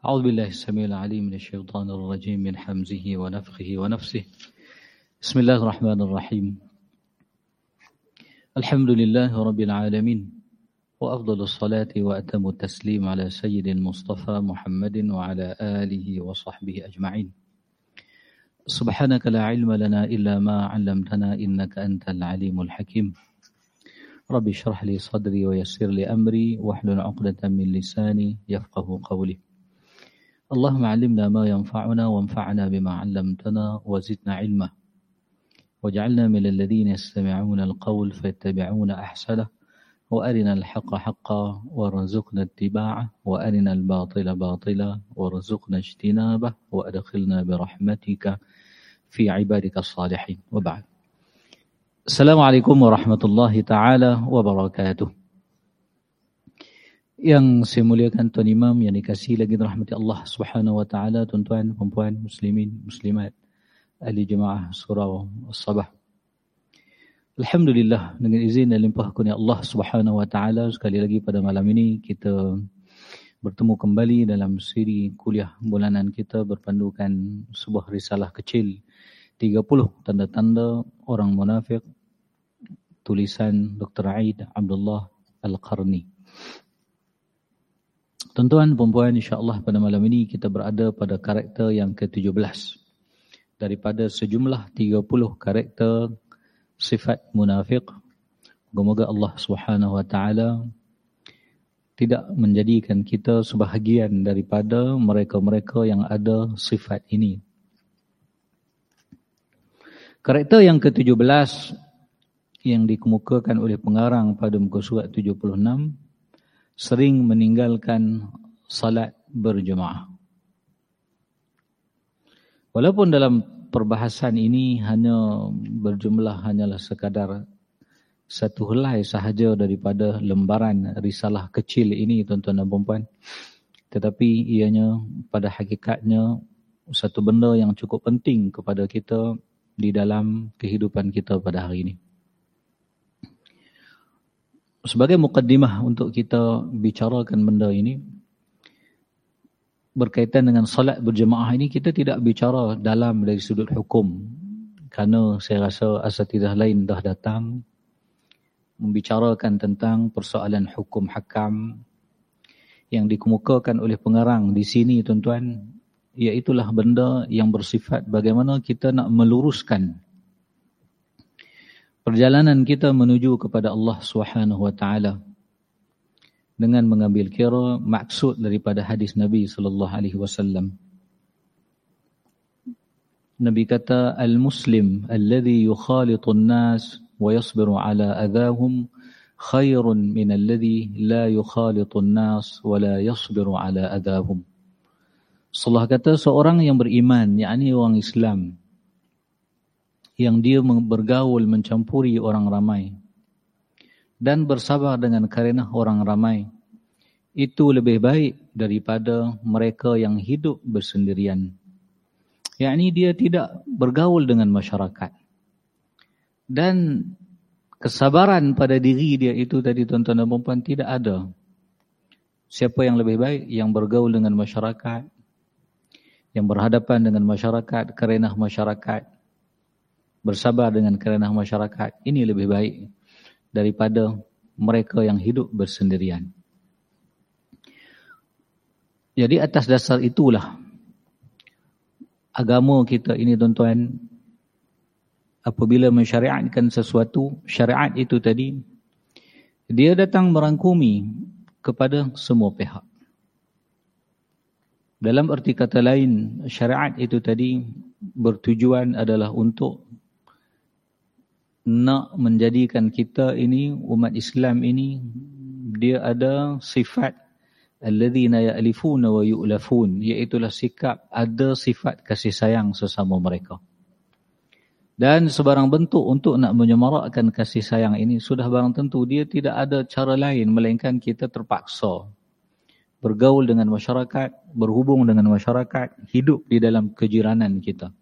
أعوذ بالله السميع العليم من الشيطان الرجيم من حمزه ونفخه ونفسه. بسم الله الرحمن الرحيم. الحمد لله رب العالمين وأفضل الصلاة وأتم التسليم على سيد المصطفى محمد وعلى آله وصحبه أجمعين. سبحانك لا علم لنا إلا ما علمتنا إنك أنت العليم الحكيم. رب اشرح لي صدري ويسر لي أمري واحلل عقدة من لساني يفقه قولي. اللهم علمنا ما ينفعنا وانفعنا بما علمتنا وزدنا علما. واجعلنا من الذين يستمعون القول فيتبعون أحسنه وأرنا الحق حقا وارزقنا اتباعه وأرنا الباطل باطلا وارزقنا اجتنابه وأدخلنا برحمتك في عبادك الصالحين. وبعد. السلام عليكم ورحمة الله تعالى وبركاته. Yang saya muliakan Tuan Imam yang dikasihi lagi rahmati Allah Subhanahu wa taala, tuan-tuan, puan-puan, muslimin, muslimat, ahli jemaah surau As-Sabah. Alhamdulillah dengan izin dan limpah kurnia Allah Subhanahu wa taala sekali lagi pada malam ini kita bertemu kembali dalam siri kuliah bulanan kita berpandukan sebuah risalah kecil 30 tanda-tanda orang munafik tulisan Dr. Aid Abdullah Al-Qarni. Tuan-tuan, perempuan, insyaAllah pada malam ini kita berada pada karakter yang ke-17. Daripada sejumlah 30 karakter sifat munafik. Semoga Allah Subhanahu Wa Taala tidak menjadikan kita sebahagian daripada mereka-mereka yang ada sifat ini. Karakter yang ke-17 yang dikemukakan oleh pengarang pada muka surat 76 sering meninggalkan salat berjemaah. Walaupun dalam perbahasan ini hanya berjumlah hanyalah sekadar satu helai sahaja daripada lembaran risalah kecil ini tuan-tuan dan puan Tetapi ianya pada hakikatnya satu benda yang cukup penting kepada kita di dalam kehidupan kita pada hari ini sebagai mukaddimah untuk kita bicarakan benda ini berkaitan dengan salat berjemaah ini kita tidak bicara dalam dari sudut hukum. Kerana saya rasa asatidah lain dah datang membicarakan tentang persoalan hukum hakam yang dikemukakan oleh pengarang di sini tuan-tuan iaitulah benda yang bersifat bagaimana kita nak meluruskan perjalanan kita menuju kepada Allah Subhanahu wa taala dengan mengambil kira maksud daripada hadis Nabi sallallahu alaihi wasallam. Nabi kata al-muslim alladhi yukhalitu an-nas wa yasbiru ala adahum khairun min alladhi la yukhalitu an-nas wa la yasbiru ala adahum. Allah kata seorang yang beriman yakni orang Islam yang dia bergaul mencampuri orang ramai dan bersabar dengan karena orang ramai. Itu lebih baik daripada mereka yang hidup bersendirian. Yakni dia tidak bergaul dengan masyarakat. Dan kesabaran pada diri dia itu tadi tuan-tuan dan puan tidak ada. Siapa yang lebih baik? Yang bergaul dengan masyarakat yang berhadapan dengan masyarakat kerana masyarakat bersabar dengan kerana masyarakat ini lebih baik daripada mereka yang hidup bersendirian. Jadi atas dasar itulah agama kita ini tuan-tuan apabila mensyariatkan sesuatu syariat itu tadi dia datang merangkumi kepada semua pihak. Dalam arti kata lain syariat itu tadi bertujuan adalah untuk nak menjadikan kita ini umat Islam ini dia ada sifat alladzina ya'lifuna wa yu'lafun iaitu sikap ada sifat kasih sayang sesama mereka. Dan sebarang bentuk untuk nak menyemarakkan kasih sayang ini sudah barang tentu dia tidak ada cara lain melainkan kita terpaksa bergaul dengan masyarakat berhubung dengan masyarakat hidup di dalam kejiranan kita.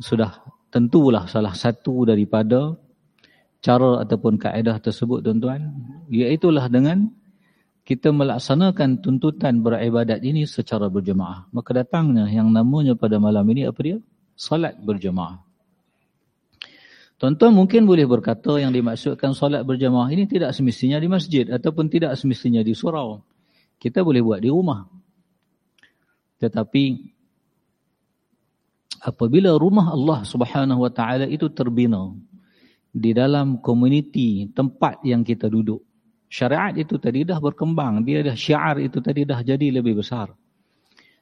Sudah tentulah salah satu daripada cara ataupun kaedah tersebut tuan-tuan iaitulah dengan kita melaksanakan tuntutan beribadat ini secara berjemaah. Maka datangnya yang namanya pada malam ini apa dia? Salat berjemaah. Tuan-tuan mungkin boleh berkata yang dimaksudkan salat berjemaah ini tidak semestinya di masjid ataupun tidak semestinya di surau. Kita boleh buat di rumah. Tetapi apabila rumah Allah Subhanahu wa taala itu terbina di dalam komuniti tempat yang kita duduk syariat itu tadi dah berkembang. Dia dah syiar itu tadi dah jadi lebih besar.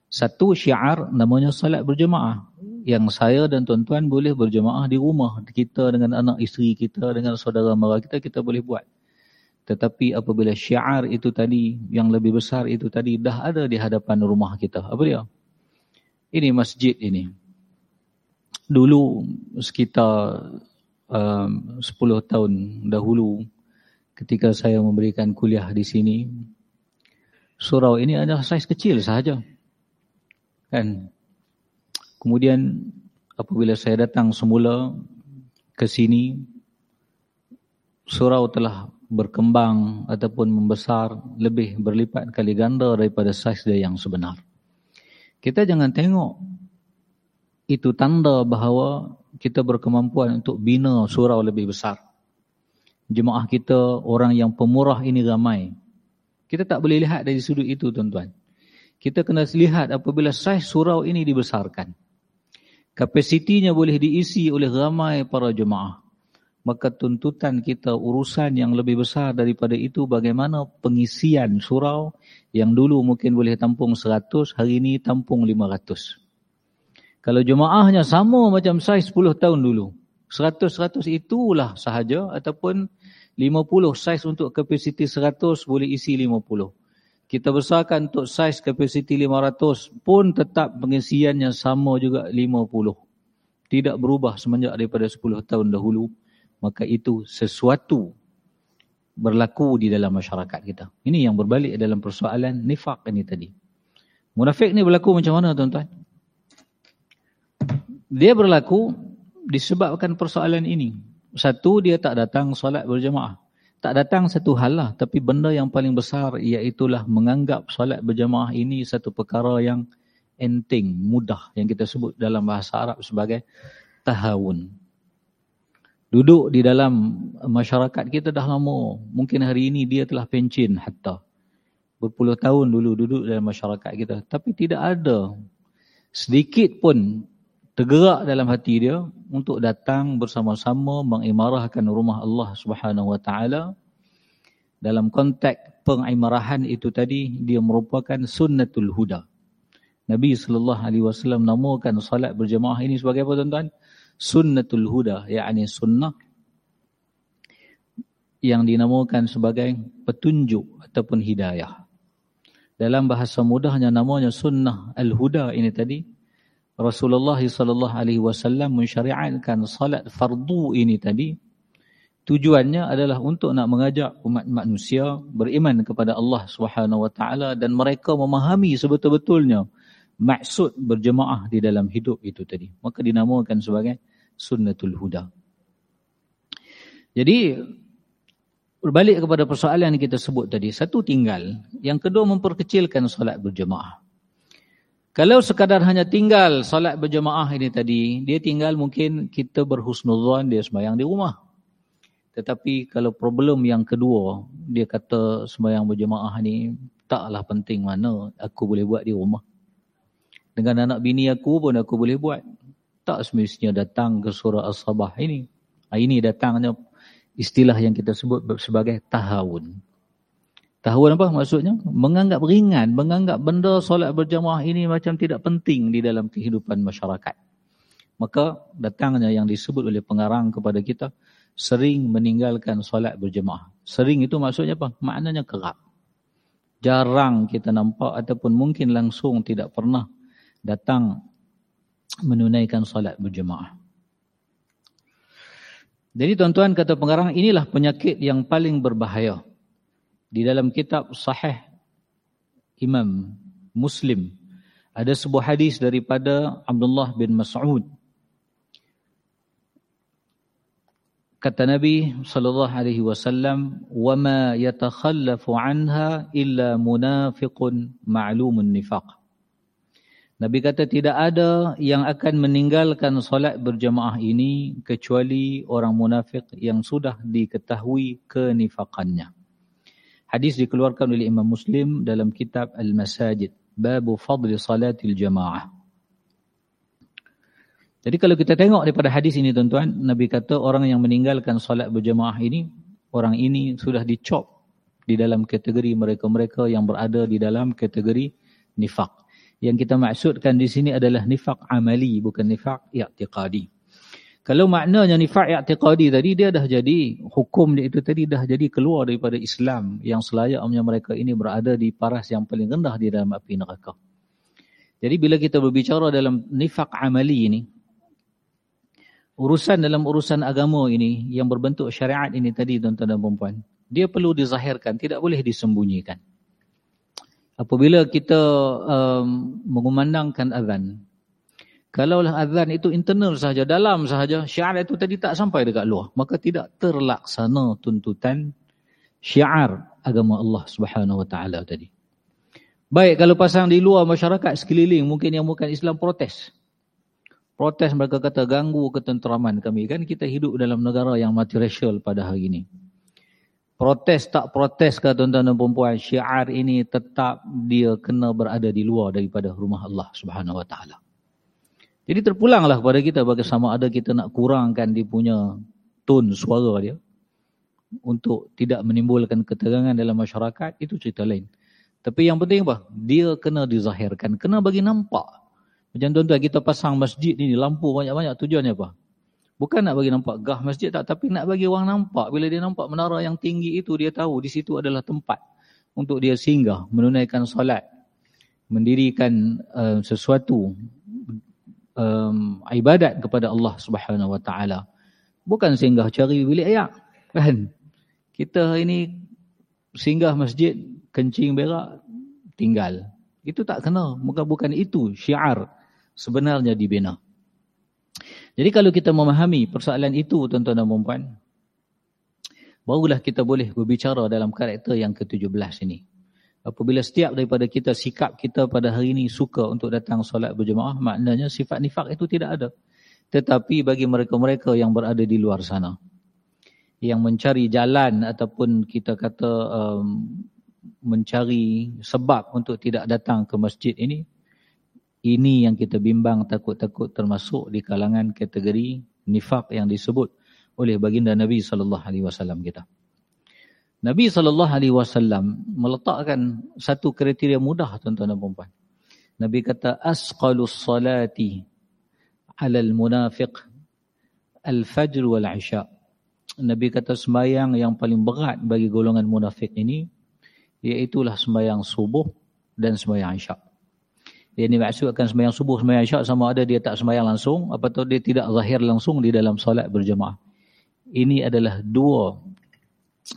Satu syiar namanya salat berjemaah. Yang saya dan tuan-tuan boleh berjemaah di rumah. Kita dengan anak isteri kita, dengan saudara mara kita, kita boleh buat. Tetapi apabila syiar itu tadi, yang lebih besar itu tadi, dah ada di hadapan rumah kita. Apa dia? Ini masjid ini. Dulu sekitar um, 10 tahun dahulu, ketika saya memberikan kuliah di sini, surau ini adalah saiz kecil sahaja. Kan? Kemudian apabila saya datang semula ke sini, surau telah berkembang ataupun membesar lebih berlipat kali ganda daripada saiz dia yang sebenar. Kita jangan tengok itu tanda bahawa kita berkemampuan untuk bina surau lebih besar jemaah kita, orang yang pemurah ini ramai. Kita tak boleh lihat dari sudut itu tuan-tuan. Kita kena lihat apabila saiz surau ini dibesarkan. Kapasitinya boleh diisi oleh ramai para jemaah. Maka tuntutan kita urusan yang lebih besar daripada itu bagaimana pengisian surau yang dulu mungkin boleh tampung 100, hari ini tampung 500. Kalau jemaahnya sama macam saiz 10 tahun dulu, 100-100 itulah sahaja ataupun 50 saiz untuk kapasiti 100 boleh isi 50. Kita besarkan untuk saiz kapasiti 500 pun tetap pengisiannya sama juga 50. Tidak berubah semenjak daripada 10 tahun dahulu. Maka itu sesuatu berlaku di dalam masyarakat kita. Ini yang berbalik dalam persoalan nifak ini tadi. Munafik ni berlaku macam mana tuan-tuan? Dia berlaku disebabkan persoalan ini. Satu, dia tak datang solat berjemaah. Tak datang satu hal lah. Tapi benda yang paling besar iaitulah menganggap solat berjemaah ini satu perkara yang enteng, mudah. Yang kita sebut dalam bahasa Arab sebagai tahawun. Duduk di dalam masyarakat kita dah lama. Mungkin hari ini dia telah pencin hatta. Berpuluh tahun dulu duduk dalam masyarakat kita. Tapi tidak ada sedikit pun tergerak dalam hati dia untuk datang bersama-sama mengimarahkan rumah Allah Subhanahu wa taala. Dalam konteks pengimarahan itu tadi dia merupakan sunnatul huda. Nabi sallallahu alaihi wasallam namakan solat berjemaah ini sebagai apa tuan-tuan? Sunnatul huda yakni sunnah yang dinamakan sebagai petunjuk ataupun hidayah. Dalam bahasa mudahnya namanya sunnah al-huda ini tadi Rasulullah sallallahu alaihi wasallam mensyariatkan salat fardu ini tadi. Tujuannya adalah untuk nak mengajak umat manusia beriman kepada Allah Subhanahu wa taala dan mereka memahami sebetul-betulnya maksud berjemaah di dalam hidup itu tadi. Maka dinamakan sebagai sunnatul huda. Jadi berbalik kepada persoalan yang kita sebut tadi satu tinggal. Yang kedua memperkecilkan solat berjemaah kalau sekadar hanya tinggal salat berjemaah ini tadi, dia tinggal mungkin kita berhusnuzan dia sembahyang di rumah. Tetapi kalau problem yang kedua, dia kata sembahyang berjemaah ni taklah penting mana aku boleh buat di rumah. Dengan anak bini aku pun aku boleh buat. Tak semestinya datang ke surah As-Sabah ini. Ah, ini datangnya istilah yang kita sebut sebagai tahawun. Tahu apa maksudnya? Menganggap ringan, menganggap benda solat berjamaah ini macam tidak penting di dalam kehidupan masyarakat. Maka datangnya yang disebut oleh pengarang kepada kita, sering meninggalkan solat berjamaah. Sering itu maksudnya apa? Maknanya kerap. Jarang kita nampak ataupun mungkin langsung tidak pernah datang menunaikan solat berjamaah. Jadi tuan-tuan kata pengarang inilah penyakit yang paling berbahaya di dalam kitab sahih Imam Muslim ada sebuah hadis daripada Abdullah bin Mas'ud kata Nabi sallallahu alaihi wasallam wa ma yatakhallafu anha illa munafiqun ma'lumun nifaq Nabi kata tidak ada yang akan meninggalkan solat berjamaah ini kecuali orang munafik yang sudah diketahui kenifakannya. Hadis dikeluarkan oleh Imam Muslim dalam kitab Al-Masajid. Babu fadli salatil jamaah. Jadi kalau kita tengok daripada hadis ini tuan-tuan, Nabi kata orang yang meninggalkan solat berjamaah ini, orang ini sudah dicop di dalam kategori mereka-mereka yang berada di dalam kategori nifak. Yang kita maksudkan di sini adalah nifak amali, bukan nifak i'tiqadi. Kalau maknanya nifak i'tiqadi tadi, dia dah jadi, hukum dia itu tadi dah jadi keluar daripada Islam yang selayaknya mereka ini berada di paras yang paling rendah di dalam api neraka. Jadi bila kita berbicara dalam nifak amali ini, urusan dalam urusan agama ini yang berbentuk syariat ini tadi tuan-tuan dan puan dia perlu dizahirkan, tidak boleh disembunyikan apabila kita um, mengumandangkan azan kalaulah azan itu internal sahaja dalam sahaja syiar itu tadi tak sampai dekat luar maka tidak terlaksana tuntutan syiar agama Allah Subhanahu wa taala tadi. Baik kalau pasang di luar masyarakat sekeliling mungkin yang bukan Islam protes. Protes mereka kata ganggu ketenteraman kami. Kan kita hidup dalam negara yang multiracial pada hari ini. Protes tak protes ke tuan-tuan dan perempuan syiar ini tetap dia kena berada di luar daripada rumah Allah Subhanahu wa taala. Jadi terpulanglah kepada kita bagi sama ada kita nak kurangkan dia punya tone suara dia untuk tidak menimbulkan ketegangan dalam masyarakat itu cerita lain. Tapi yang penting apa? Dia kena dizahirkan, kena bagi nampak. Macam tuan-tuan kita pasang masjid ni lampu banyak-banyak tujuannya apa? Bukan nak bagi nampak gah masjid tak, tapi nak bagi orang nampak. Bila dia nampak menara yang tinggi itu, dia tahu di situ adalah tempat untuk dia singgah, menunaikan solat, mendirikan uh, sesuatu um, ibadat kepada Allah Subhanahu Wa Taala. Bukan singgah cari bilik ayak, kan? Kita ini singgah masjid, kencing berak, tinggal. Itu tak kena. Bukan bukan itu syiar sebenarnya dibina. Jadi kalau kita memahami persoalan itu tuan-tuan dan puan barulah kita boleh berbicara dalam karakter yang ke-17 ini. Apabila setiap daripada kita sikap kita pada hari ini suka untuk datang solat berjemaah, maknanya sifat nifak itu tidak ada. Tetapi bagi mereka-mereka yang berada di luar sana, yang mencari jalan ataupun kita kata um, mencari sebab untuk tidak datang ke masjid ini, ini yang kita bimbang takut-takut termasuk di kalangan kategori nifak yang disebut oleh baginda Nabi sallallahu alaihi wasallam kita. Nabi wasallam meletakkan satu kriteria mudah tuan-tuan dan puan Nabi kata asqalus salati 'ala al-munafiq al-fajr wal 'isha. Nabi kata sembahyang yang paling berat bagi golongan munafik ini iaitu sembahyang subuh dan sembahyang isyak. Dia ni maksudkan sembahyang subuh, sembahyang syak sama ada dia tak sembahyang langsung atau dia tidak zahir langsung di dalam solat berjemaah. Ini adalah dua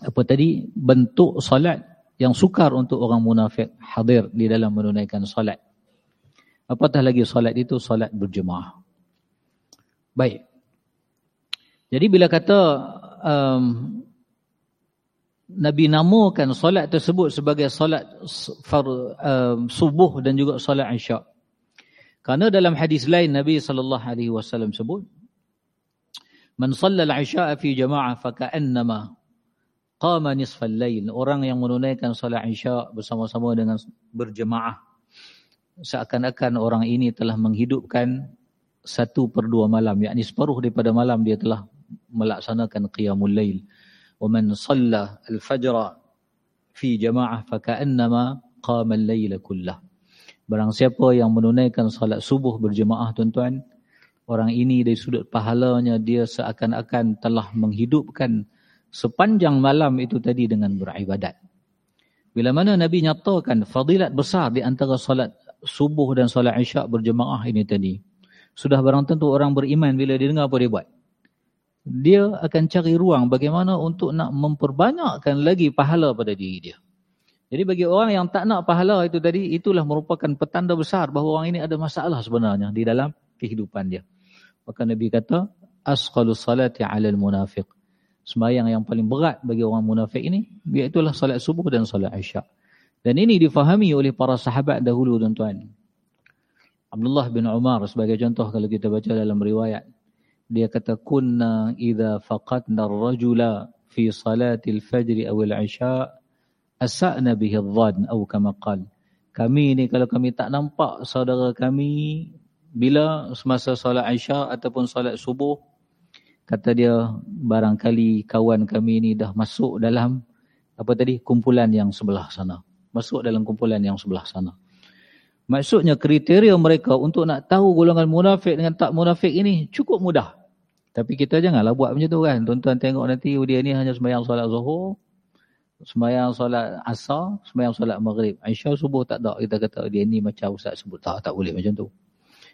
apa tadi bentuk solat yang sukar untuk orang munafik hadir di dalam menunaikan solat. Apatah lagi solat itu solat berjemaah. Baik. Jadi bila kata um, Nabi namakan solat tersebut sebagai solat far, uh, subuh dan juga solat isyak. Karena dalam hadis lain Nabi sallallahu alaihi wasallam sebut Man shalla al-isya fi jama'ah fa ka'annama qama nisfal lail. Orang yang menunaikan solat isya bersama-sama dengan berjemaah. Seakan-akan orang ini telah menghidupkan satu per dua malam. Yakni separuh daripada malam dia telah melaksanakan qiyamul lail. Wa man salla al-fajr fi jamaah fa ka'annama qama al lail kullah. Barang siapa yang menunaikan solat subuh berjemaah tuan-tuan orang ini dari sudut pahalanya dia seakan-akan telah menghidupkan sepanjang malam itu tadi dengan beribadat. Bila mana Nabi nyatakan fadilat besar di antara salat subuh dan salat isyak berjemaah ini tadi. Sudah barang tentu orang beriman bila dia dengar apa dia buat dia akan cari ruang bagaimana untuk nak memperbanyakkan lagi pahala pada diri dia. Jadi bagi orang yang tak nak pahala itu tadi, itulah merupakan petanda besar bahawa orang ini ada masalah sebenarnya di dalam kehidupan dia. Maka Nabi kata, Asqalus salati alal munafiq. Semayang yang paling berat bagi orang munafik ini, iaitulah salat subuh dan salat isyak. Dan ini difahami oleh para sahabat dahulu tuan-tuan. Abdullah bin Umar sebagai contoh kalau kita baca dalam riwayat. Dia kata, Kunna idha faqadna rajula fi salatil fajri awil isya' asa'na bihi dhan atau kama qal. Kami ni kalau kami tak nampak saudara kami bila semasa solat Aisyah ataupun solat subuh kata dia barangkali kawan kami ni dah masuk dalam apa tadi kumpulan yang sebelah sana. Masuk dalam kumpulan yang sebelah sana. Maksudnya kriteria mereka untuk nak tahu golongan munafik dengan tak munafik ini cukup mudah. Tapi kita janganlah buat macam tu kan. Tuan-tuan tengok nanti dia ni hanya sembahyang solat zuhur sembahyang solat asar sembahyang solat maghrib. Aisyah subuh tak ada. Kita kata dia ni macam ustaz sebut. Tak tak boleh macam tu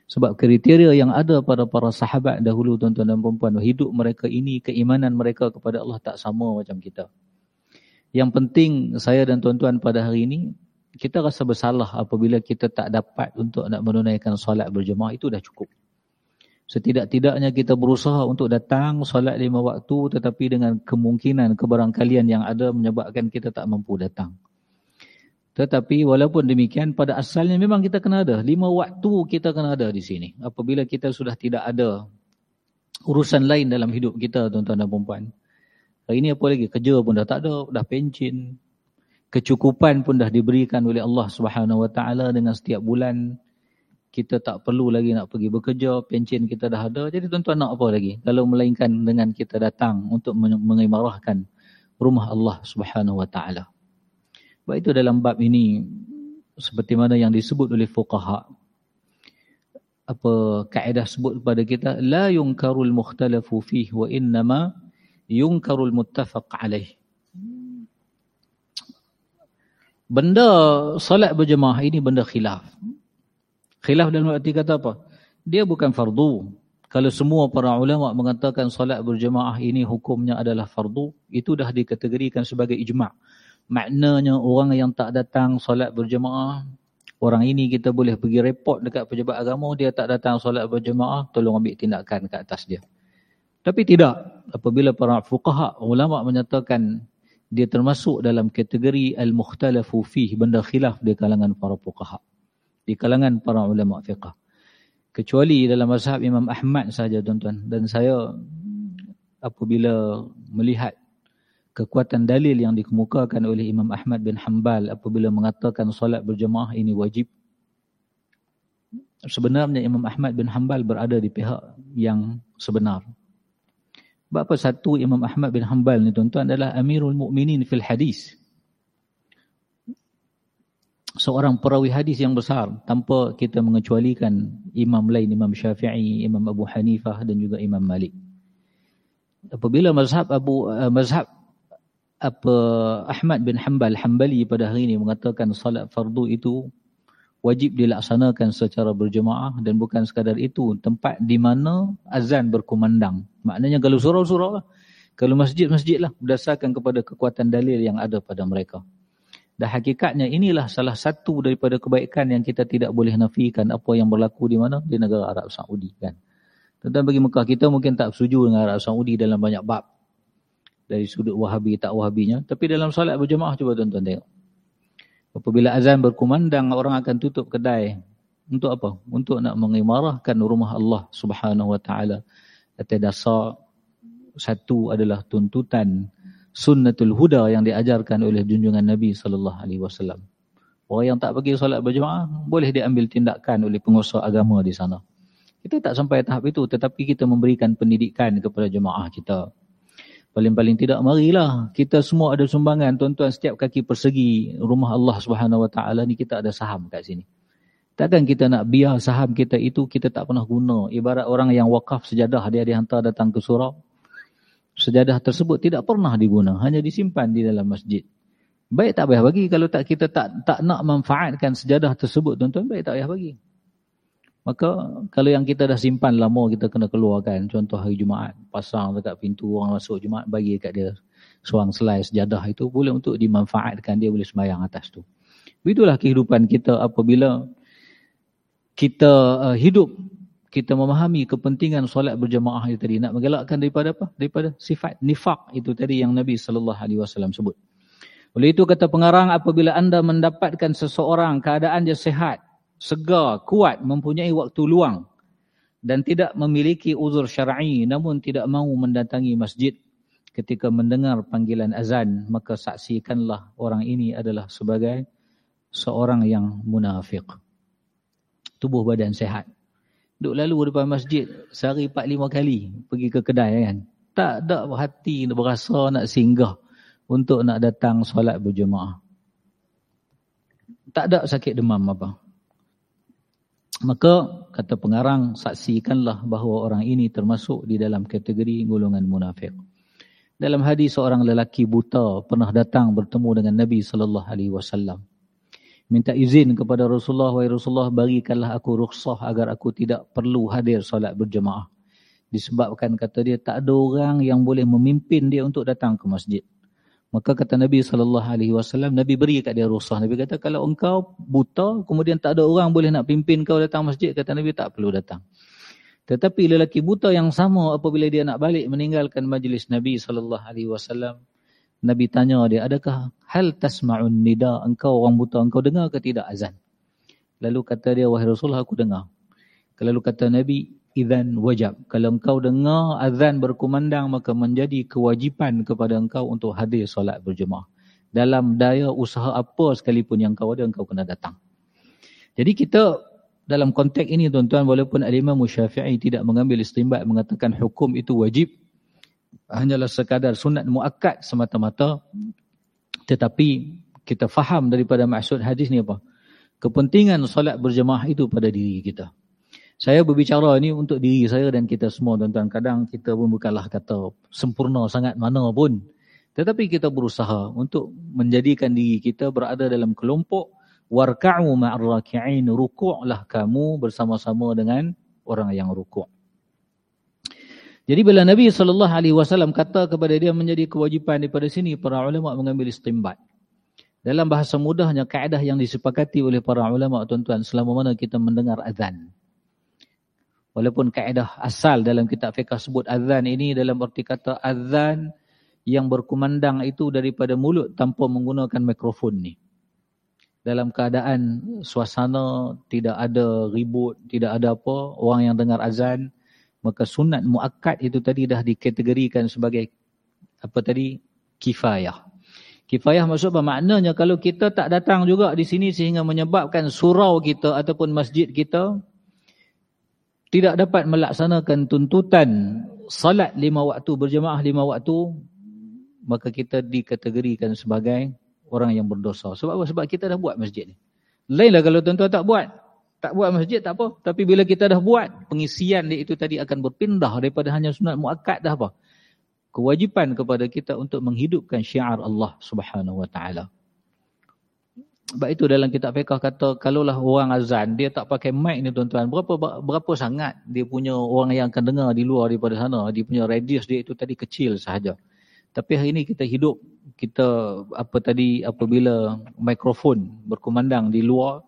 sebab kriteria yang ada pada para sahabat dahulu tuan-tuan dan puan hidup mereka ini, keimanan mereka kepada Allah tak sama macam kita. Yang penting saya dan tuan-tuan pada hari ini, kita rasa bersalah apabila kita tak dapat untuk nak menunaikan solat berjemaah, itu dah cukup. Setidak-tidaknya kita berusaha untuk datang solat lima waktu tetapi dengan kemungkinan kebarangkalian yang ada menyebabkan kita tak mampu datang. Tetapi walaupun demikian pada asalnya memang kita kena ada. Lima waktu kita kena ada di sini. Apabila kita sudah tidak ada urusan lain dalam hidup kita tuan-tuan dan perempuan. Hari ini apa lagi? Kerja pun dah tak ada. Dah pencin. Kecukupan pun dah diberikan oleh Allah Subhanahu Taala dengan setiap bulan. Kita tak perlu lagi nak pergi bekerja. Pencin kita dah ada. Jadi tuan-tuan nak apa lagi? Kalau melainkan dengan kita datang untuk mengimarahkan rumah Allah Subhanahu Wa Taala. Sebab itu dalam bab ini seperti mana yang disebut oleh fuqaha apa kaedah sebut kepada kita la yunkarul mukhtalafu fihi wa innama yunkarul muttafaq alaih. Benda salat berjemaah ini benda khilaf. Khilaf dalam arti kata apa? Dia bukan fardu. Kalau semua para ulama mengatakan salat berjemaah ini hukumnya adalah fardu itu dah dikategorikan sebagai ijma' maknanya orang yang tak datang solat berjemaah, orang ini kita boleh pergi report dekat pejabat agama, dia tak datang solat berjemaah, tolong ambil tindakan ke atas dia. Tapi tidak, apabila para fuqaha, ulama menyatakan dia termasuk dalam kategori al-mukhtalafu fih, benda khilaf di kalangan para fuqaha. Di kalangan para ulama fiqah. Kecuali dalam mazhab Imam Ahmad saja tuan-tuan. Dan saya apabila melihat kekuatan dalil yang dikemukakan oleh Imam Ahmad bin Hanbal apabila mengatakan solat berjemaah ini wajib. Sebenarnya Imam Ahmad bin Hanbal berada di pihak yang sebenar. Sebab apa satu Imam Ahmad bin Hanbal ni tuan-tuan adalah Amirul Mukminin fil hadis. Seorang perawi hadis yang besar tanpa kita mengecualikan imam lain, Imam Syafi'i, Imam Abu Hanifah dan juga Imam Malik. Apabila mazhab Abu uh, mazhab apa Ahmad bin Hanbal Hanbali pada hari ini mengatakan salat fardu itu wajib dilaksanakan secara berjemaah dan bukan sekadar itu tempat di mana azan berkumandang. Maknanya kalau surau-surau lah. Kalau masjid-masjid lah berdasarkan kepada kekuatan dalil yang ada pada mereka. Dan hakikatnya inilah salah satu daripada kebaikan yang kita tidak boleh nafikan apa yang berlaku di mana? Di negara Arab Saudi kan. Tentang bagi Mekah kita mungkin tak setuju dengan Arab Saudi dalam banyak bab dari sudut wahabi tak wahabinya. Tapi dalam solat berjemaah cuba tuan-tuan tengok. Apabila azan berkumandang, orang akan tutup kedai. Untuk apa? Untuk nak mengimarahkan rumah Allah subhanahu wa ta'ala. Atas dasar satu adalah tuntutan sunnatul huda yang diajarkan oleh junjungan Nabi wasallam. Orang yang tak pergi solat berjemaah boleh diambil tindakan oleh pengusaha agama di sana. Kita tak sampai tahap itu tetapi kita memberikan pendidikan kepada jemaah kita. Paling-paling tidak marilah kita semua ada sumbangan tuan-tuan setiap kaki persegi rumah Allah Subhanahu Wa Taala ni kita ada saham kat sini. Takkan kita nak biar saham kita itu kita tak pernah guna. Ibarat orang yang wakaf sejadah dia dihantar datang ke surau. Sejadah tersebut tidak pernah diguna, hanya disimpan di dalam masjid. Baik tak payah bagi kalau tak kita tak tak nak manfaatkan sejadah tersebut tuan-tuan baik tak payah bagi. Maka kalau yang kita dah simpan lama kita kena keluarkan. Contoh hari Jumaat. Pasang dekat pintu orang masuk Jumaat bagi dekat dia seorang selai sejadah itu. Boleh untuk dimanfaatkan dia boleh sembahyang atas tu. Begitulah kehidupan kita apabila kita uh, hidup kita memahami kepentingan solat berjemaah itu tadi nak mengelakkan daripada apa daripada sifat nifak itu tadi yang Nabi wasallam sebut oleh itu kata pengarang apabila anda mendapatkan seseorang keadaan dia sehat segar kuat mempunyai waktu luang dan tidak memiliki uzur syar'i namun tidak mahu mendatangi masjid ketika mendengar panggilan azan maka saksikanlah orang ini adalah sebagai seorang yang munafik tubuh badan sehat duk lalu depan masjid sehari 4-5 kali pergi ke kedai kan. Tak ada hati berasa nak singgah untuk nak datang solat berjemaah. Tak ada sakit demam apa. Maka kata pengarang saksikanlah bahawa orang ini termasuk di dalam kategori golongan munafik. Dalam hadis seorang lelaki buta pernah datang bertemu dengan Nabi wasallam minta izin kepada Rasulullah, wahai Rasulullah, berikanlah aku rukhsah agar aku tidak perlu hadir solat berjemaah. Disebabkan kata dia tak ada orang yang boleh memimpin dia untuk datang ke masjid. Maka kata Nabi SAW, Nabi beri kat dia rukhsah. Nabi kata kalau engkau buta, kemudian tak ada orang boleh nak pimpin kau datang masjid, kata Nabi tak perlu datang. Tetapi lelaki buta yang sama apabila dia nak balik meninggalkan majlis Nabi SAW, Nabi tanya dia, adakah hal tasma'un nida, engkau orang buta, engkau dengar ke tidak azan? Lalu kata dia, wahai Rasulullah, aku dengar. Lalu kata Nabi, idhan wajab. Kalau engkau dengar azan berkumandang, maka menjadi kewajipan kepada engkau untuk hadir solat berjemaah. Dalam daya usaha apa sekalipun yang kau ada, engkau kena datang. Jadi kita dalam konteks ini tuan-tuan, walaupun Al-Imam Syafi'i tidak mengambil istimbat mengatakan hukum itu wajib, hanyalah sekadar sunat muakkad semata-mata tetapi kita faham daripada maksud hadis ni apa kepentingan solat berjemaah itu pada diri kita saya berbicara ini untuk diri saya dan kita semua tuan-tuan kadang kita pun bukanlah kata sempurna sangat mana pun tetapi kita berusaha untuk menjadikan diri kita berada dalam kelompok warka'u ma'ar raki'in rukuklah kamu bersama-sama dengan orang yang rukuk jadi bila Nabi SAW kata kepada dia menjadi kewajipan daripada sini, para ulama mengambil istimbat. Dalam bahasa mudahnya, kaedah yang disepakati oleh para ulama tuan-tuan selama mana kita mendengar azan. Walaupun kaedah asal dalam kitab fiqah sebut azan ini dalam arti kata azan yang berkumandang itu daripada mulut tanpa menggunakan mikrofon ni. Dalam keadaan suasana tidak ada ribut, tidak ada apa, orang yang dengar azan, maka sunat muakkad itu tadi dah dikategorikan sebagai apa tadi kifayah. Kifayah maksud apa? Maknanya kalau kita tak datang juga di sini sehingga menyebabkan surau kita ataupun masjid kita tidak dapat melaksanakan tuntutan salat lima waktu berjemaah lima waktu maka kita dikategorikan sebagai orang yang berdosa. Sebab apa? Sebab kita dah buat masjid ni. Lainlah kalau tuan-tuan tak buat tak buat masjid tak apa. Tapi bila kita dah buat, pengisian dia itu tadi akan berpindah daripada hanya sunat muakkad dah apa. Kewajipan kepada kita untuk menghidupkan syiar Allah subhanahu wa ta'ala. Sebab itu dalam kitab fiqah kata, kalaulah orang azan, dia tak pakai mic ni tuan-tuan. Berapa berapa sangat dia punya orang yang akan dengar di luar daripada sana. Dia punya radius dia itu tadi kecil sahaja. Tapi hari ini kita hidup, kita apa tadi apabila mikrofon berkumandang di luar,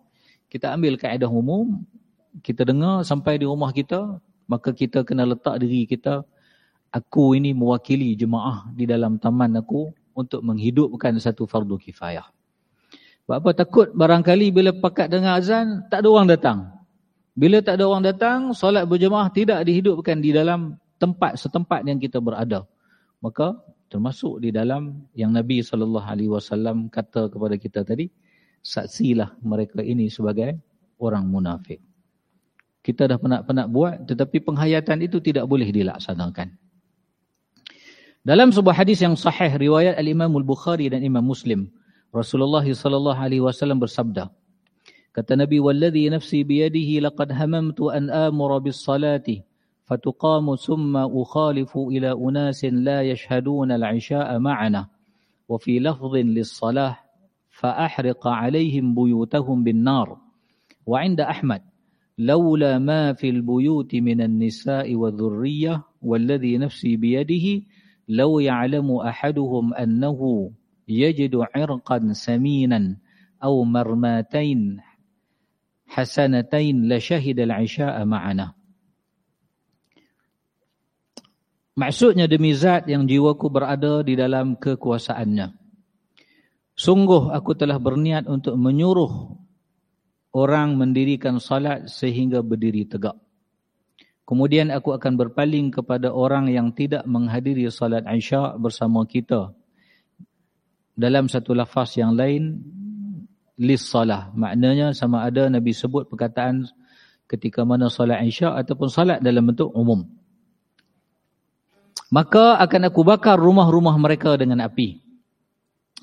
kita ambil kaedah umum, kita dengar sampai di rumah kita, maka kita kena letak diri kita, aku ini mewakili jemaah di dalam taman aku untuk menghidupkan satu fardu kifayah. Sebab apa takut barangkali bila pakat dengar azan, tak ada orang datang. Bila tak ada orang datang, solat berjemaah tidak dihidupkan di dalam tempat setempat yang kita berada. Maka termasuk di dalam yang Nabi SAW kata kepada kita tadi, saksilah mereka ini sebagai orang munafik. Kita dah penat-penat buat tetapi penghayatan itu tidak boleh dilaksanakan. Dalam sebuah hadis yang sahih riwayat al-Imam al-Bukhari dan Imam Muslim, Rasulullah sallallahu alaihi wasallam bersabda, kata Nabi wallazi nafsi biyadihi laqad hamamtu an amura bis salati fatuqamu thumma ukhalifu ila unasin la yashhaduna al-'isha'a ma'ana wa fi lafdhin lis-salah فأحرق عليهم بيوتهم بالنار وعند أحمد لولا ما في البيوت من النساء والذرية والذي نفسي بيده لو يعلم أحدهم أنه yajidu irqan saminan aw marmatain hasanatain la syahidal isya'a ma'ana Maksudnya demi zat yang jiwaku berada di dalam kekuasaannya. Sungguh aku telah berniat untuk menyuruh orang mendirikan salat sehingga berdiri tegak. Kemudian aku akan berpaling kepada orang yang tidak menghadiri salat Aisyah bersama kita. Dalam satu lafaz yang lain, lis salah. Maknanya sama ada Nabi sebut perkataan ketika mana salat Isya ataupun salat dalam bentuk umum maka akan aku bakar rumah-rumah mereka dengan api.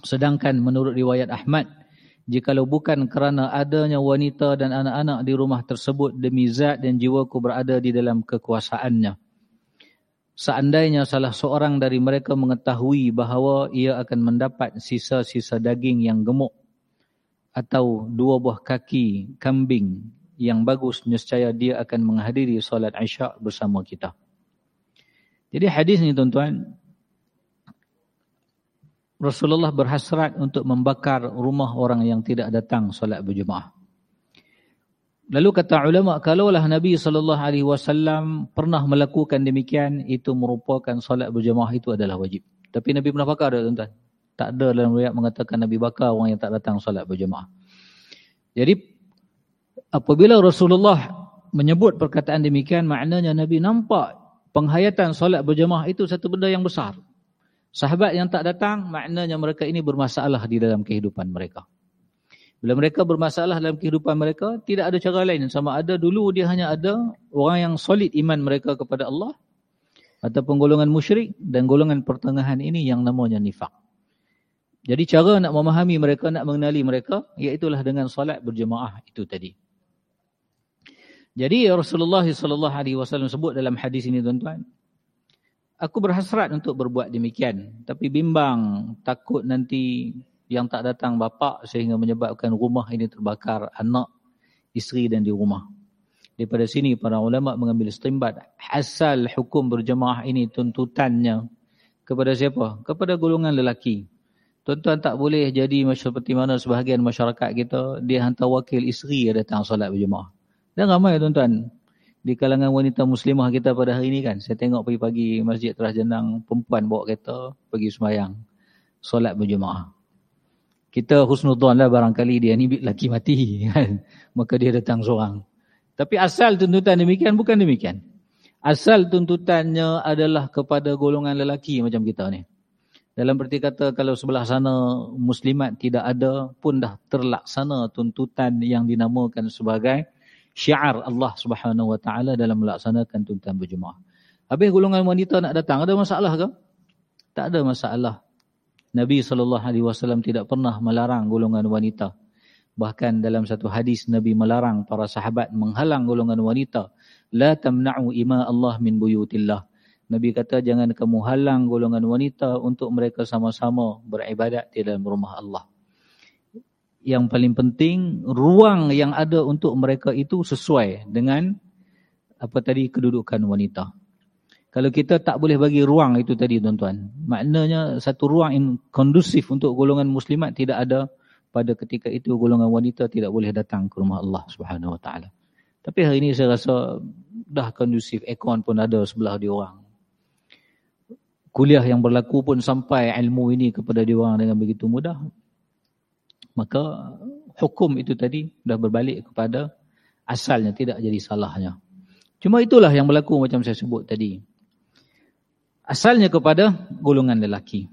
Sedangkan menurut riwayat Ahmad, jikalau bukan kerana adanya wanita dan anak-anak di rumah tersebut demi zat dan jiwaku berada di dalam kekuasaannya. Seandainya salah seorang dari mereka mengetahui bahawa ia akan mendapat sisa-sisa daging yang gemuk atau dua buah kaki kambing yang bagus, nescaya dia akan menghadiri solat isyak bersama kita. Jadi hadis ni tuan-tuan, Rasulullah berhasrat untuk membakar rumah orang yang tidak datang solat berjemaah. Lalu kata ulama, kalaulah Nabi SAW pernah melakukan demikian, itu merupakan solat berjemaah itu adalah wajib. Tapi Nabi pernah bakar tak tuan-tuan? Tak ada dalam riwayat mengatakan Nabi bakar orang yang tak datang solat berjemaah. Jadi apabila Rasulullah menyebut perkataan demikian, maknanya Nabi nampak penghayatan solat berjemaah itu satu benda yang besar. Sahabat yang tak datang, maknanya mereka ini bermasalah di dalam kehidupan mereka. Bila mereka bermasalah dalam kehidupan mereka, tidak ada cara lain. Sama ada dulu dia hanya ada orang yang solid iman mereka kepada Allah. Ataupun golongan musyrik dan golongan pertengahan ini yang namanya nifak. Jadi cara nak memahami mereka, nak mengenali mereka, iaitulah dengan solat berjemaah itu tadi. Jadi Rasulullah wasallam sebut dalam hadis ini tuan-tuan, aku berhasrat untuk berbuat demikian, tapi bimbang takut nanti yang tak datang bapa sehingga menyebabkan rumah ini terbakar anak, isteri dan di rumah. Daripada sini para ulama mengambil istimbat asal hukum berjemaah ini tuntutannya kepada siapa? Kepada golongan lelaki. Tuan-tuan tak boleh jadi seperti mana sebahagian masyarakat kita, dia hantar wakil isteri datang solat berjemaah. Dan ramai tuan-tuan di kalangan wanita muslimah kita pada hari ini kan. Saya tengok pagi-pagi masjid Terah Jenang perempuan bawa kereta pergi semayang. Solat berjemaah. Kita husnudhan lah barangkali dia ni laki mati kan. Maka dia datang seorang. Tapi asal tuntutan demikian bukan demikian. Asal tuntutannya adalah kepada golongan lelaki macam kita ni. Dalam berarti kata kalau sebelah sana muslimat tidak ada pun dah terlaksana tuntutan yang dinamakan sebagai syiar Allah Subhanahu Wa Taala dalam melaksanakan tuntutan berjemaah. Habis golongan wanita nak datang, ada masalah ke? Tak ada masalah. Nabi wasallam tidak pernah melarang golongan wanita. Bahkan dalam satu hadis Nabi melarang para sahabat menghalang golongan wanita, la tamna'u ima Allah min buyutillah. Nabi kata jangan kamu halang golongan wanita untuk mereka sama-sama beribadat di dalam rumah Allah yang paling penting ruang yang ada untuk mereka itu sesuai dengan apa tadi kedudukan wanita. Kalau kita tak boleh bagi ruang itu tadi tuan-tuan, maknanya satu ruang yang kondusif untuk golongan muslimat tidak ada pada ketika itu golongan wanita tidak boleh datang ke rumah Allah Subhanahu Wa Taala. Tapi hari ini saya rasa dah kondusif, aircon pun ada sebelah dia orang. Kuliah yang berlaku pun sampai ilmu ini kepada dia orang dengan begitu mudah maka hukum itu tadi dah berbalik kepada asalnya tidak jadi salahnya. Cuma itulah yang berlaku macam saya sebut tadi. Asalnya kepada golongan lelaki.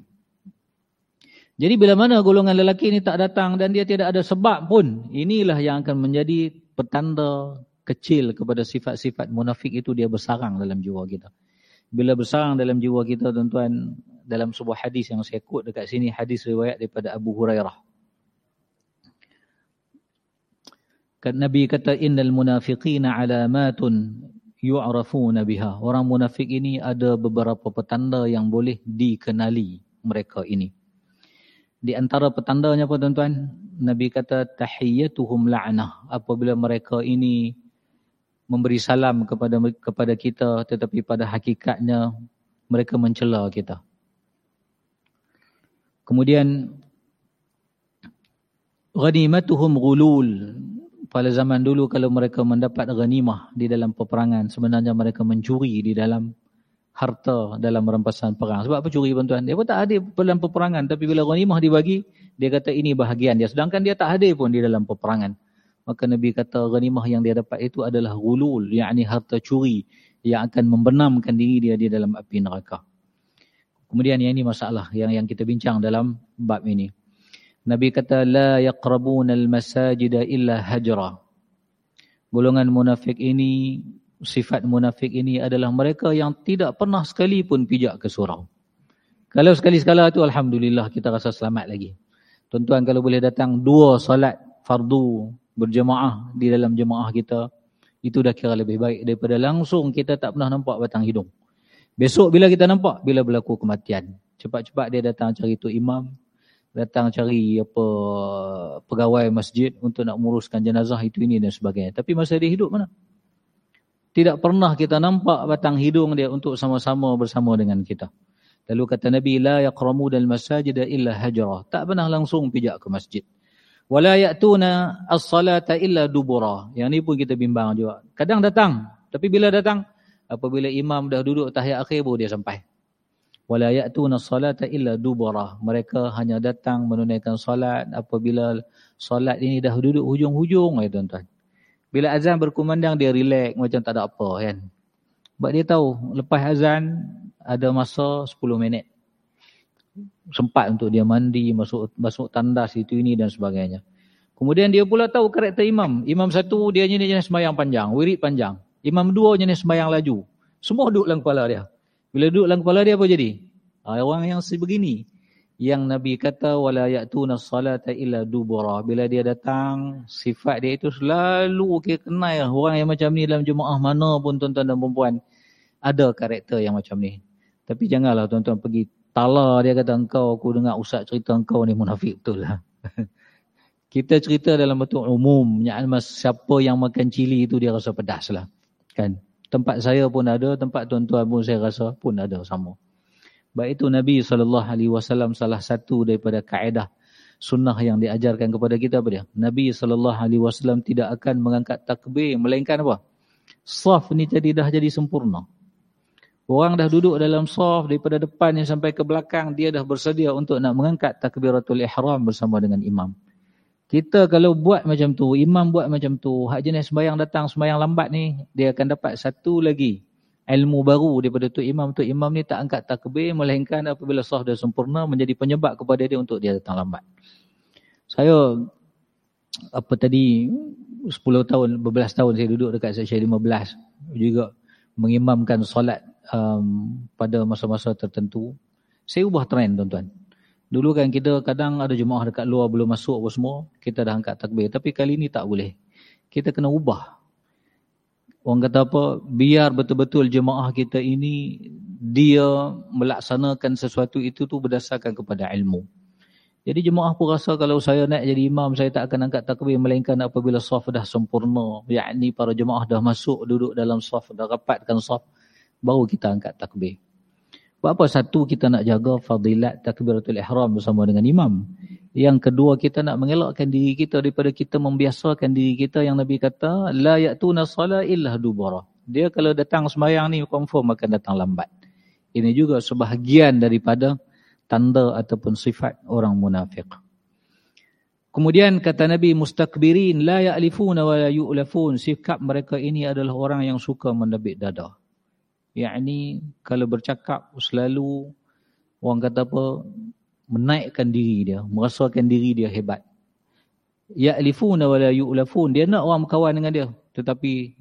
Jadi bila mana golongan lelaki ini tak datang dan dia tidak ada sebab pun, inilah yang akan menjadi petanda kecil kepada sifat-sifat munafik itu dia bersarang dalam jiwa kita. Bila bersarang dalam jiwa kita tuan-tuan, dalam sebuah hadis yang saya quote dekat sini, hadis riwayat daripada Abu Hurairah. Nabi kata innal munafiqina alamatun yu'rafuna biha. Orang munafik ini ada beberapa petanda yang boleh dikenali mereka ini. Di antara petandanya apa tuan-tuan? Nabi kata tahiyyatuhum la'nah. Apabila mereka ini memberi salam kepada kepada kita tetapi pada hakikatnya mereka mencela kita. Kemudian ghanimatuhum ghulul pada zaman dulu kalau mereka mendapat ghanimah di dalam peperangan sebenarnya mereka mencuri di dalam harta dalam rampasan perang. Sebab apa curi tuan? Dia pun tak hadir dalam peperangan. Tapi bila ghanimah dibagi, dia kata ini bahagian dia. Sedangkan dia tak hadir pun di dalam peperangan. Maka Nabi kata ghanimah yang dia dapat itu adalah gulul. Yang ini harta curi yang akan membenamkan diri dia di dalam api neraka. Kemudian yang ini masalah yang yang kita bincang dalam bab ini. Nabi kata la yaqrabuna al-masajida illa hajra. Golongan munafik ini sifat munafik ini adalah mereka yang tidak pernah sekali pun pijak ke surau. Kalau sekali-sekala itu Alhamdulillah kita rasa selamat lagi. Tuan-tuan kalau boleh datang dua salat fardu berjemaah di dalam jemaah kita, itu dah kira lebih baik daripada langsung kita tak pernah nampak batang hidung. Besok bila kita nampak, bila berlaku kematian. Cepat-cepat dia datang cari tu imam, datang cari apa pegawai masjid untuk nak menguruskan jenazah itu ini dan sebagainya. Tapi masa dia hidup mana? Tidak pernah kita nampak batang hidung dia untuk sama-sama bersama dengan kita. Lalu kata Nabi, La yakramu dal masajid illa hajrah. Tak pernah langsung pijak ke masjid. Wala ya'tuna as-salata illa dubura. Yang ni pun kita bimbang juga. Kadang datang. Tapi bila datang, apabila imam dah duduk tahiyat akhir baru dia sampai. Wala ya'tuna as-salata illa dubura. Mereka hanya datang menunaikan salat apabila salat ini dah duduk hujung-hujung. Ya tuan-tuan. Bila azan berkumandang dia relax macam tak ada apa kan. Sebab dia tahu lepas azan ada masa 10 minit. Sempat untuk dia mandi, masuk masuk tandas itu ini dan sebagainya. Kemudian dia pula tahu karakter imam. Imam satu dia jenis semayang panjang, wirid panjang. Imam dua jenis semayang laju. Semua duduk dalam kepala dia. Bila duduk dalam kepala dia apa jadi? Ah, orang yang sebegini yang Nabi kata wala ya'tuna salata illa dubura. Bila dia datang sifat dia itu selalu kita kenal orang yang macam ni dalam jemaah mana pun tuan-tuan dan puan ada karakter yang macam ni. Tapi janganlah tuan-tuan pergi tala dia kata engkau aku dengar ustaz cerita engkau ni munafik betul lah. Kita cerita dalam bentuk umum siapa yang makan cili itu dia rasa pedas lah kan tempat saya pun ada tempat tuan-tuan pun saya rasa pun ada sama Baik itu Nabi SAW salah satu daripada kaedah sunnah yang diajarkan kepada kita apa dia? Nabi SAW tidak akan mengangkat takbir melainkan apa? Saf ni jadi dah jadi sempurna. Orang dah duduk dalam saf daripada depan yang sampai ke belakang dia dah bersedia untuk nak mengangkat takbiratul ihram bersama dengan imam. Kita kalau buat macam tu, imam buat macam tu, hak jenis sembahyang datang, sembahyang lambat ni, dia akan dapat satu lagi ilmu baru daripada tu imam. Tu imam ni tak angkat takbir melainkan apabila sah dah sempurna menjadi penyebab kepada dia untuk dia datang lambat. Saya apa tadi 10 tahun beberapa tahun saya duduk dekat seksyen 15 juga mengimamkan solat um, pada masa-masa tertentu. Saya ubah trend tuan-tuan dulu kan kita kadang ada jemaah dekat luar belum masuk apa semua kita dah angkat takbir tapi kali ni tak boleh kita kena ubah Orang kata apa? Biar betul-betul jemaah kita ini dia melaksanakan sesuatu itu tu berdasarkan kepada ilmu. Jadi jemaah pun rasa kalau saya nak jadi imam, saya tak akan angkat takbir melainkan apabila saf dah sempurna. Yakni para jemaah dah masuk duduk dalam saf, dah rapatkan saf, baru kita angkat takbir. Buat apa? Satu, kita nak jaga fadilat takbiratul ihram bersama dengan imam. Yang kedua kita nak mengelakkan diri kita daripada kita membiasakan diri kita yang Nabi kata la ya'tuna sala illa dubara. Dia kalau datang sembahyang ni confirm akan datang lambat. Ini juga sebahagian daripada tanda ataupun sifat orang munafik. Kemudian kata Nabi mustakbirin la ya'lifuna wa la yu'lafun. Sikap mereka ini adalah orang yang suka mendebit dada. Yakni kalau bercakap selalu orang kata apa menaikkan diri dia, merasakan diri dia hebat. Ya'lifuna wa la yu'lafun. Dia nak orang berkawan dengan dia, tetapi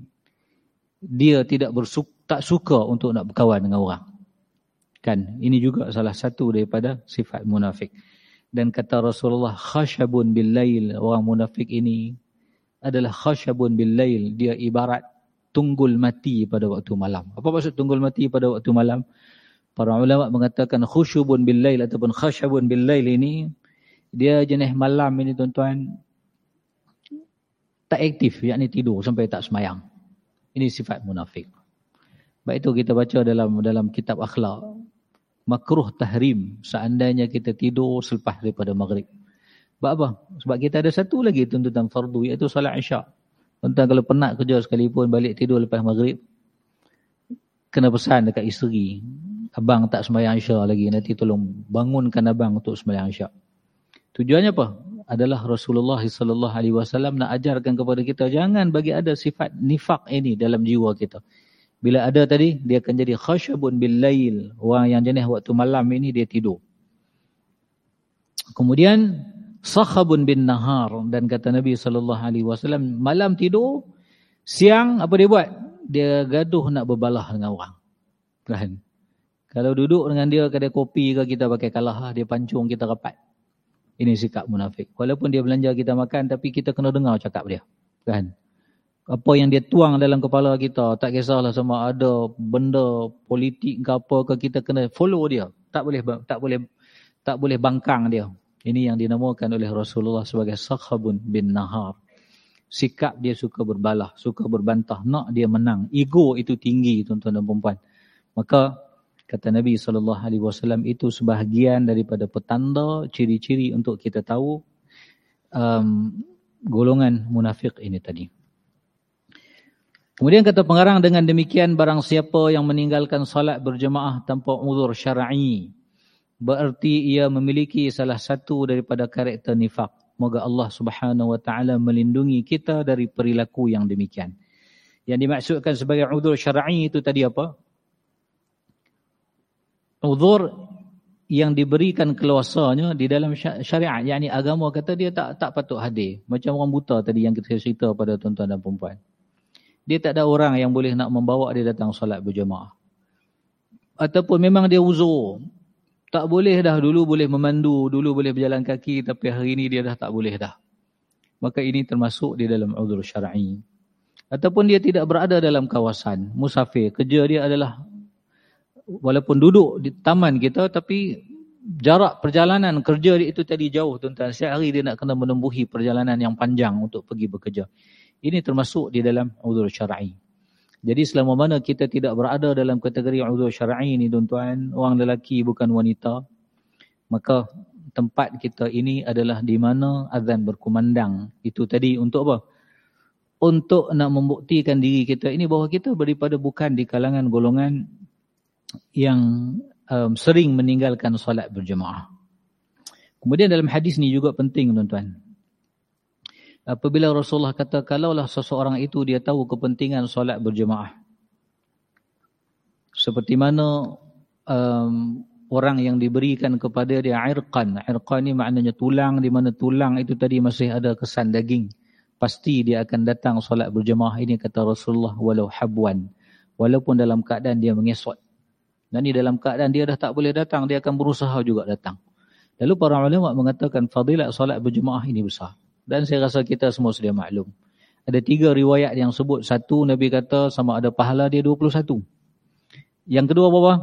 dia tidak bersuk tak suka untuk nak berkawan dengan orang. Kan? Ini juga salah satu daripada sifat munafik. Dan kata Rasulullah khashabun bil lail, orang munafik ini adalah khashabun bil lail, dia ibarat tunggul mati pada waktu malam. Apa maksud tunggul mati pada waktu malam? Para ulama mengatakan khusyubun bil lail ataupun khashabun bil lail ini dia jenis malam ini tuan-tuan tak aktif yakni tidur sampai tak semayang. Ini sifat munafik. Baik itu kita baca dalam dalam kitab akhlak makruh tahrim seandainya kita tidur selepas daripada maghrib. Sebab apa? Sebab kita ada satu lagi tuntutan fardu iaitu solat isyak. Tuan-tuan kalau penat kerja sekalipun balik tidur lepas maghrib kena pesan dekat isteri. Abang tak sembahyang isyak lagi. Nanti tolong bangunkan abang untuk sembahyang isyak. Tujuannya apa? Adalah Rasulullah SAW nak ajarkan kepada kita. Jangan bagi ada sifat nifak ini dalam jiwa kita. Bila ada tadi, dia akan jadi khasyabun bil lail. Orang yang jenis waktu malam ini, dia tidur. Kemudian, sakhabun bin nahar. Dan kata Nabi SAW, malam tidur, siang apa dia buat? Dia gaduh nak berbalah dengan orang. Kan? Kalau duduk dengan dia kedai kopi ke kita pakai kalah, dia pancung kita rapat. Ini sikap munafik. Walaupun dia belanja kita makan tapi kita kena dengar cakap dia. Kan? Apa yang dia tuang dalam kepala kita, tak kisahlah sama ada benda politik ke apa ke kita kena follow dia. Tak boleh tak boleh tak boleh bangkang dia. Ini yang dinamakan oleh Rasulullah sebagai sakhabun bin nahar. Sikap dia suka berbalah, suka berbantah, nak dia menang. Ego itu tinggi tuan-tuan dan puan Maka Kata Nabi SAW itu sebahagian daripada petanda ciri-ciri untuk kita tahu um, golongan munafik ini tadi. Kemudian kata pengarang dengan demikian barang siapa yang meninggalkan salat berjemaah tanpa uzur syar'i berarti ia memiliki salah satu daripada karakter nifak. Moga Allah Subhanahu wa taala melindungi kita dari perilaku yang demikian. Yang dimaksudkan sebagai uzur syar'i itu tadi apa? uzur yang diberikan keluasanya di dalam syariat yakni agama kata dia tak tak patut hadir macam orang buta tadi yang kita cerita pada tuan-tuan dan puan dia tak ada orang yang boleh nak membawa dia datang solat berjemaah ataupun memang dia uzur tak boleh dah dulu boleh memandu dulu boleh berjalan kaki tapi hari ini dia dah tak boleh dah maka ini termasuk di dalam uzur syar'i ataupun dia tidak berada dalam kawasan musafir kerja dia adalah walaupun duduk di taman kita tapi jarak perjalanan kerja dia itu tadi jauh tuan-tuan. Setiap hari dia nak kena menembuhi perjalanan yang panjang untuk pergi bekerja. Ini termasuk di dalam uzur syar'i. Jadi selama mana kita tidak berada dalam kategori uzur syar'i ini tuan-tuan, orang lelaki bukan wanita, maka tempat kita ini adalah di mana azan berkumandang. Itu tadi untuk apa? Untuk nak membuktikan diri kita ini bahawa kita daripada bukan di kalangan golongan yang um, sering meninggalkan solat berjemaah. Kemudian dalam hadis ni juga penting tuan-tuan. Apabila Rasulullah kata kalaulah seseorang itu dia tahu kepentingan solat berjemaah. Seperti mana um, orang yang diberikan kepada dia irqan. Irqan ni maknanya tulang di mana tulang itu tadi masih ada kesan daging. Pasti dia akan datang solat berjemaah ini kata Rasulullah walau habwan. Walaupun dalam keadaan dia mengesot. Dan ni dalam keadaan dia dah tak boleh datang, dia akan berusaha juga datang. Lalu para ulama mengatakan fadilat solat berjemaah ini besar. Dan saya rasa kita semua sudah maklum. Ada tiga riwayat yang sebut. Satu Nabi kata sama ada pahala dia 21. Yang kedua apa?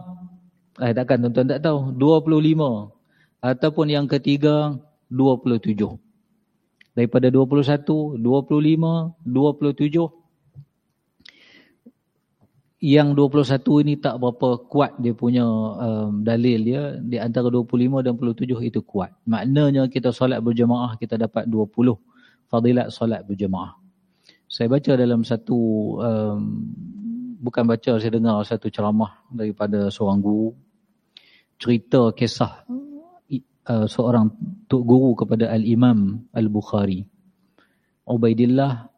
Eh takkan tuan-tuan tak tahu. 25. Ataupun yang ketiga 27. Daripada 21, 25, 27 yang 21 ini tak berapa kuat dia punya um, dalil dia. Di antara 25 dan 27 itu kuat. Maknanya kita solat berjemaah kita dapat 20 fadilat solat berjemaah. Saya baca dalam satu um, bukan baca saya dengar satu ceramah daripada seorang guru. Cerita kisah uh, seorang tok guru kepada al-imam al-bukhari. Ubaidillah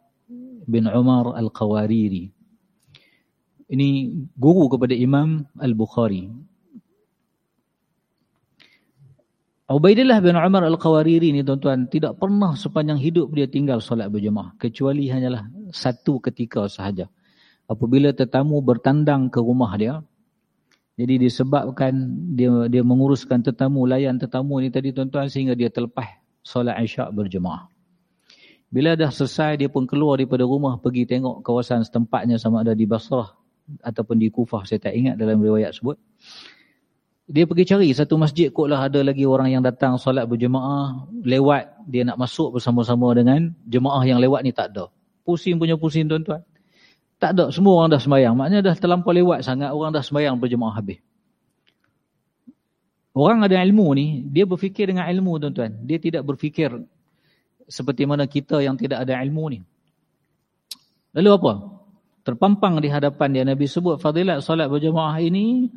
bin Umar al-Qawariri ini guru kepada Imam Al-Bukhari. Ubaidillah bin Umar Al-Qawariri ni tuan-tuan tidak pernah sepanjang hidup dia tinggal solat berjemaah kecuali hanyalah satu ketika sahaja. Apabila tetamu bertandang ke rumah dia, jadi disebabkan dia dia menguruskan tetamu, layan tetamu ni tadi tuan-tuan sehingga dia terlepas solat Isyak berjemaah. Bila dah selesai dia pun keluar daripada rumah pergi tengok kawasan setempatnya sama ada di Basrah ataupun di Kufah saya tak ingat dalam riwayat sebut. Dia pergi cari satu masjid kotlah ada lagi orang yang datang solat berjemaah lewat dia nak masuk bersama-sama dengan jemaah yang lewat ni tak ada. Pusing punya pusing tuan-tuan. Tak ada semua orang dah sembahyang. Maknanya dah terlampau lewat sangat orang dah sembahyang berjemaah habis. Orang ada ilmu ni dia berfikir dengan ilmu tuan-tuan. Dia tidak berfikir seperti mana kita yang tidak ada ilmu ni. Lalu apa terpampang di hadapan dia. Nabi sebut fadilat solat berjemaah ini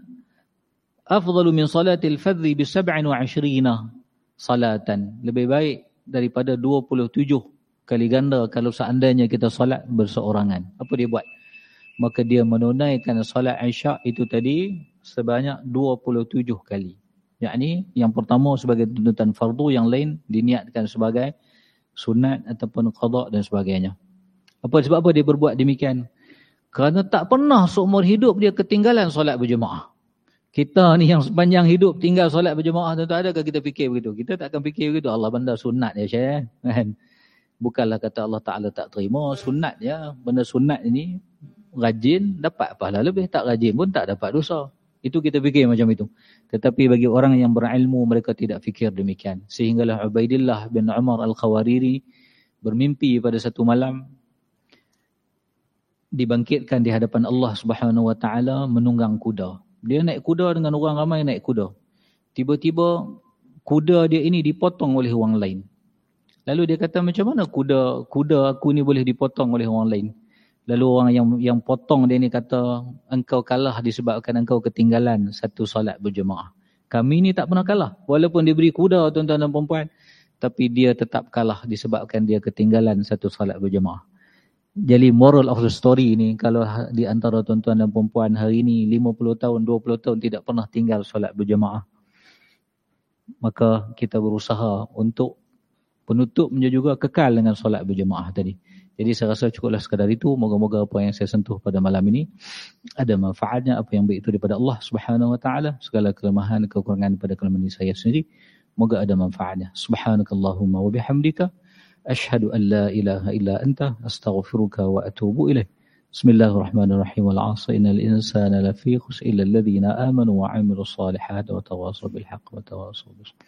afdalu min salatil fadhi bi 27 salatan. Lebih baik daripada 27 kali ganda kalau seandainya kita solat berseorangan. Apa dia buat? Maka dia menunaikan solat isyak itu tadi sebanyak 27 kali. Yakni yang pertama sebagai tuntutan fardu yang lain diniatkan sebagai sunat ataupun qada dan sebagainya. Apa sebab apa dia berbuat demikian kerana tak pernah seumur hidup dia ketinggalan solat berjemaah kita ni yang sepanjang hidup tinggal solat berjemaah tentu adakah kita fikir begitu? Kita tak akan fikir begitu. Allah benda sunat ya Syekh. Kan? Bukanlah kata Allah Ta'ala tak terima. Sunat ya. Benda sunat ini rajin dapat pahala lebih. Tak rajin pun tak dapat dosa. Itu kita fikir macam itu. Tetapi bagi orang yang berilmu mereka tidak fikir demikian. Sehinggalah Ubaidillah bin Umar Al-Khawariri bermimpi pada satu malam dibangkitkan di hadapan Allah Subhanahu Wa Taala menunggang kuda. Dia naik kuda dengan orang ramai naik kuda. Tiba-tiba kuda dia ini dipotong oleh orang lain. Lalu dia kata macam mana kuda kuda aku ni boleh dipotong oleh orang lain. Lalu orang yang yang potong dia ni kata engkau kalah disebabkan engkau ketinggalan satu solat berjemaah. Kami ni tak pernah kalah. Walaupun dia beri kuda tuan-tuan dan puan Tapi dia tetap kalah disebabkan dia ketinggalan satu solat berjemaah. Jadi moral of the story ni kalau ha, di antara tuan-tuan dan perempuan hari ni 50 tahun, 20 tahun tidak pernah tinggal solat berjemaah. Maka kita berusaha untuk penutupnya juga kekal dengan solat berjemaah tadi. Jadi saya rasa cukuplah sekadar itu. Moga-moga apa yang saya sentuh pada malam ini ada manfaatnya apa yang baik itu daripada Allah Subhanahu Wa Taala. Segala kelemahan, kekurangan pada kelemahan saya sendiri. Moga ada manfaatnya. Subhanakallahumma wa bihamdika. أشهد أن لا إله إلا أنت أستغفرك وأتوب إليك. بسم الله الرحمن الرحيم. والعصر إن الإنسان لفي خسر إلا الذين آمنوا وعملوا الصالحات وتواصوا بالحق وتواصوا بالصبر.